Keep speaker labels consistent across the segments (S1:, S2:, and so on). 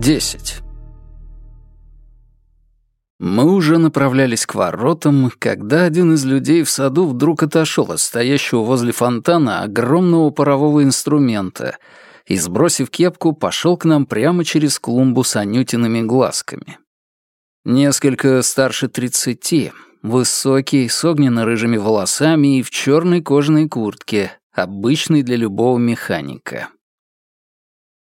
S1: 10. Мы уже направлялись к воротам, когда один из людей в саду вдруг отошел от стоящего возле фонтана огромного парового инструмента и, сбросив кепку, пошел к нам прямо через клумбу с анютиными глазками. Несколько старше тридцати, высокий, с огненно-рыжими волосами и в черной кожаной куртке, обычный для любого механика.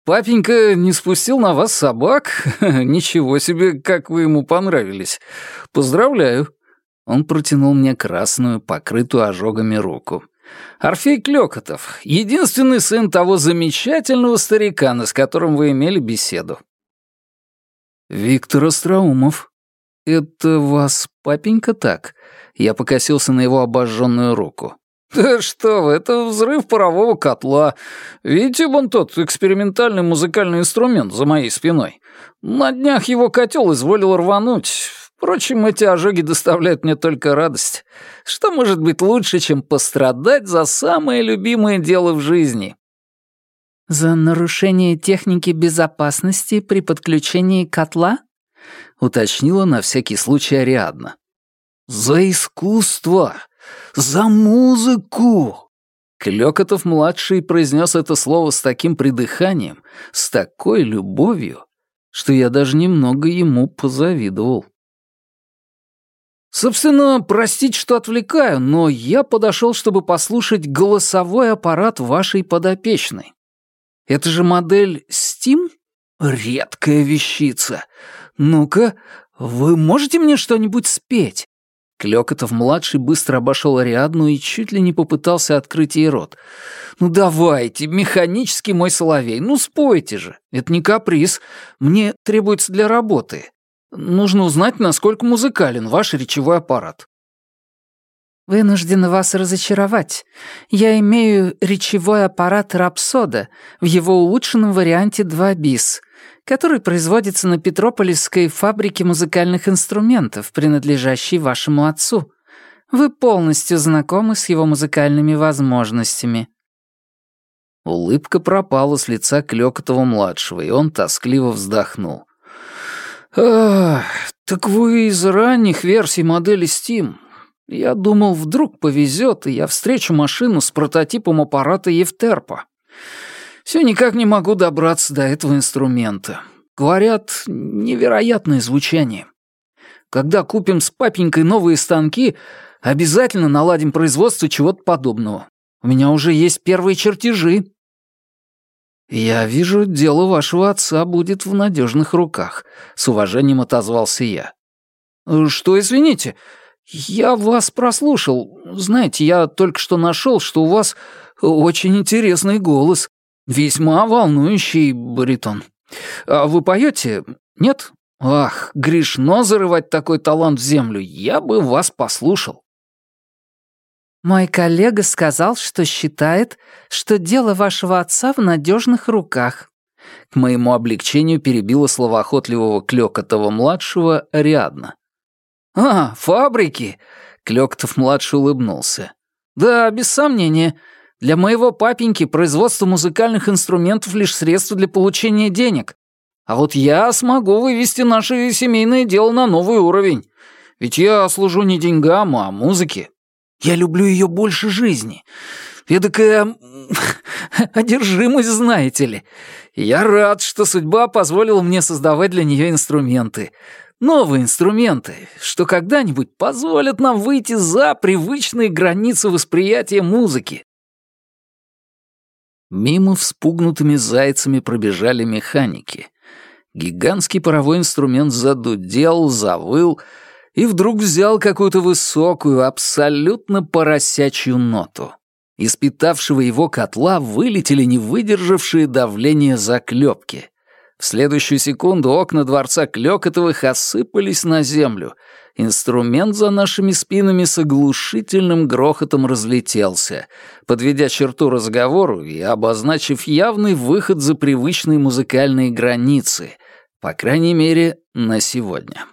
S1: «Папенька не спустил на вас собак? Ничего себе, как вы ему понравились. Поздравляю». Он протянул мне красную, покрытую ожогами руку. «Орфей Клёкотов, единственный сын того замечательного старикана, с которым вы имели беседу». «Виктор Остроумов. Это вас папенька так?» Я покосился на его обожженную руку. «Да что вы, это взрыв парового котла. Видите, вон тот экспериментальный музыкальный инструмент за моей спиной. На днях его котел изволил рвануть. Впрочем, эти ожоги доставляют мне только радость. Что может быть лучше, чем пострадать за самое любимое дело в жизни?»
S2: «За нарушение техники безопасности при подключении котла?» — уточнила на всякий случай Ариадна.
S1: «За искусство!» За музыку!» Клёкотов-младший произнес это слово с таким придыханием, с такой любовью, что я даже немного ему позавидовал. Собственно, простите, что отвлекаю, но я подошел, чтобы послушать голосовой аппарат вашей подопечной. Это же модель Steam? Редкая вещица. Ну-ка, вы можете мне что-нибудь спеть? Клёкотов-младший быстро обошел Ариадну и чуть ли не попытался открыть ей рот. «Ну давайте, механический мой соловей, ну спойте же. Это не каприз. Мне требуется для работы. Нужно узнать, насколько музыкален ваш речевой аппарат».
S2: «Вынуждена вас разочаровать. Я имею речевой аппарат Рапсода в его улучшенном варианте 2 бис который производится на Петрополисской фабрике музыкальных инструментов, принадлежащей вашему отцу. Вы полностью знакомы с его музыкальными возможностями».
S1: Улыбка пропала с лица Клёкотова-младшего, и он тоскливо вздохнул. «Ах, так вы из ранних версий модели Steam. Я думал, вдруг повезет, и я встречу машину с прототипом аппарата Евтерпа. Все никак не могу добраться до этого инструмента. Говорят, невероятное звучание. Когда купим с папенькой новые станки, обязательно наладим производство чего-то подобного. У меня уже есть первые чертежи. Я вижу, дело вашего отца будет в надежных руках, с уважением отозвался я. Что, извините, я вас прослушал. Знаете, я только что нашел, что у вас очень интересный голос. Весьма волнующий баритон. А вы поете? Нет? Ах, грешно зарывать такой талант в землю. Я бы вас послушал.
S2: Мой коллега сказал, что считает, что дело вашего отца в надежных руках.
S1: К моему облегчению перебила словоохотливого Клёкотова-младшего Ариадна. «А, фабрики!» — Клёкотов-младший улыбнулся. «Да, без сомнения. Для моего папеньки производство музыкальных инструментов лишь средство для получения денег. А вот я смогу вывести наше семейное дело на новый уровень. Ведь я служу не деньгам, а музыке. Я люблю ее больше жизни. Эдакая одержимость, знаете ли. Я рад, что судьба позволила мне создавать для нее инструменты. Новые инструменты, что когда-нибудь позволят нам выйти за привычные границы восприятия музыки. Мимо вспугнутыми зайцами пробежали механики. Гигантский паровой инструмент задудел, завыл и вдруг взял какую-то высокую, абсолютно поросячью ноту. Из питавшего его котла вылетели не выдержавшие давления заклепки. В следующую секунду окна дворца Клёкотовых осыпались на землю. Инструмент за нашими спинами с оглушительным грохотом разлетелся, подведя черту разговору и обозначив явный выход за привычные музыкальные границы, по крайней мере, на сегодня.